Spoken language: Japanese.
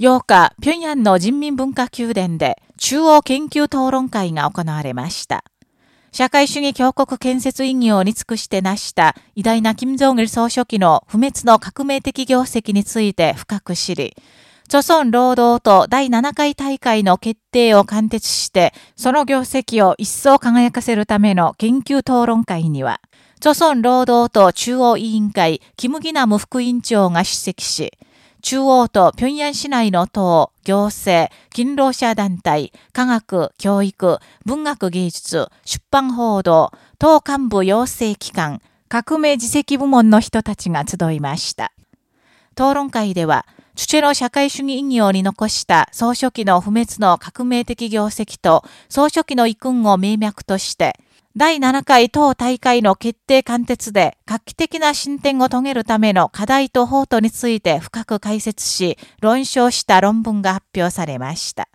8日、平壌の人民文化宮殿で中央研究討論会が行われました。社会主義強国建設意義をに尽くして成した偉大な金正日総書記の不滅の革命的業績について深く知り、著村労働と第7回大会の決定を貫徹して、その業績を一層輝かせるための研究討論会には、著村労働党中央委員会、キムギナム副委員長が出席し、中央と平壌市内の党、行政、勤労者団体、科学、教育、文学芸術、出版報道、党幹部養成機関、革命自責部門の人たちが集いました。討論会では、チュチェの社会主義意義に残した総書記の不滅の革命的業績と総書記の遺訓を名脈として、第7回党大会の決定貫徹で画期的な進展を遂げるための課題と法とについて深く解説し、論証した論文が発表されました。